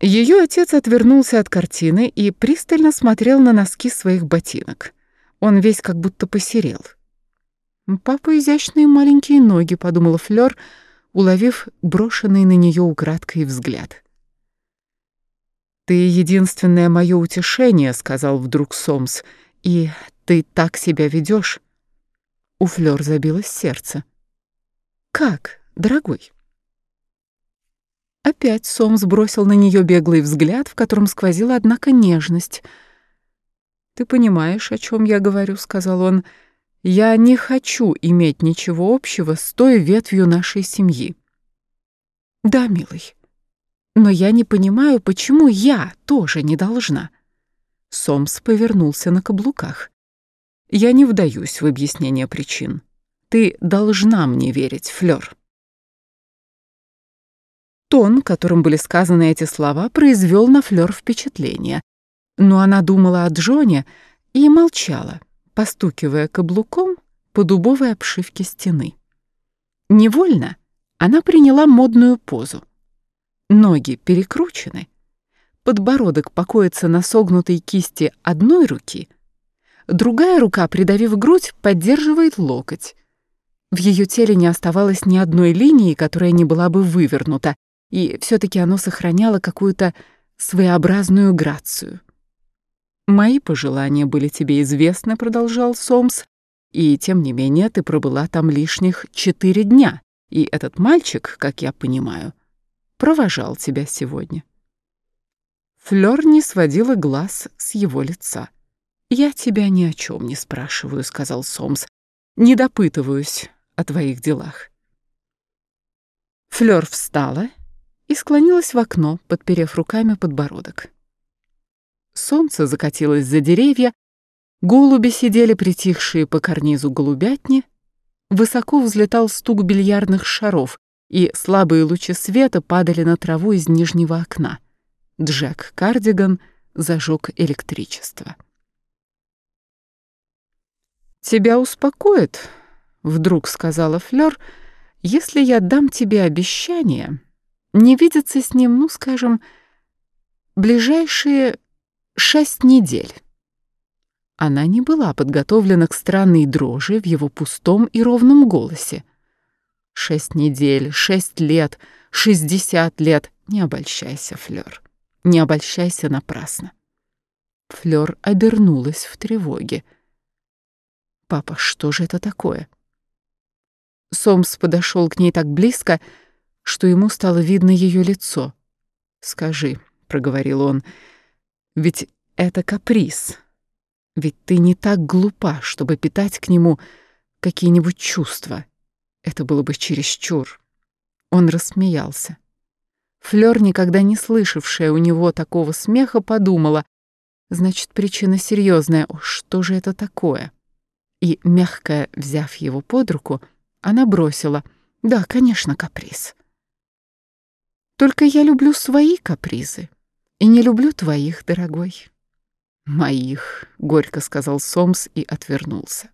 Ее отец отвернулся от картины и пристально смотрел на носки своих ботинок. Он весь как будто посерел. «Папа изящные маленькие ноги», — подумала Флёр, уловив брошенный на нее украдкой взгляд. «Ты единственное мое утешение», — сказал вдруг Сомс, — «и ты так себя ведешь. У Флёр забилось сердце. «Как, дорогой?» Опять Сомс бросил на нее беглый взгляд, в котором сквозила, однако, нежность. «Ты понимаешь, о чем я говорю», — сказал он, — я не хочу иметь ничего общего с той ветвью нашей семьи. Да, милый. Но я не понимаю, почему я тоже не должна. Сомс повернулся на каблуках. Я не вдаюсь в объяснение причин. Ты должна мне верить, Флёр. Тон, которым были сказаны эти слова, произвел на Флёр впечатление. Но она думала о Джоне и молчала постукивая каблуком по дубовой обшивке стены. Невольно она приняла модную позу. Ноги перекручены, подбородок покоится на согнутой кисти одной руки, другая рука, придавив грудь, поддерживает локоть. В ее теле не оставалось ни одной линии, которая не была бы вывернута, и все таки оно сохраняло какую-то своеобразную грацию. «Мои пожелания были тебе известны», — продолжал Сомс, «и тем не менее ты пробыла там лишних четыре дня, и этот мальчик, как я понимаю, провожал тебя сегодня». Флёр не сводила глаз с его лица. «Я тебя ни о чем не спрашиваю», — сказал Сомс. «Не допытываюсь о твоих делах». Флёр встала и склонилась в окно, подперев руками подбородок. Солнце закатилось за деревья, голуби сидели притихшие по карнизу голубятни, высоко взлетал стук бильярдных шаров, и слабые лучи света падали на траву из нижнего окна. Джек Кардиган зажег электричество. «Тебя успокоит», — вдруг сказала Флёр, — «если я дам тебе обещание не видеться с ним, ну, скажем, ближайшие шесть недель. Она не была подготовлена к странной дрожи в его пустом и ровном голосе. Шесть недель, шесть лет, шестьдесят лет. Не обольщайся, Флёр. Не обольщайся напрасно. Флёр обернулась в тревоге. «Папа, что же это такое?» Сомс подошел к ней так близко, что ему стало видно ее лицо. «Скажи», — проговорил он, — ведь это каприз. Ведь ты не так глупа, чтобы питать к нему какие-нибудь чувства. Это было бы чересчур. Он рассмеялся. Флёр, никогда не слышавшая у него такого смеха, подумала, значит, причина серьезная. Что же это такое? И, мягко взяв его под руку, она бросила. Да, конечно, каприз. Только я люблю свои капризы. И не люблю твоих, дорогой. Моих, горько сказал Сомс и отвернулся.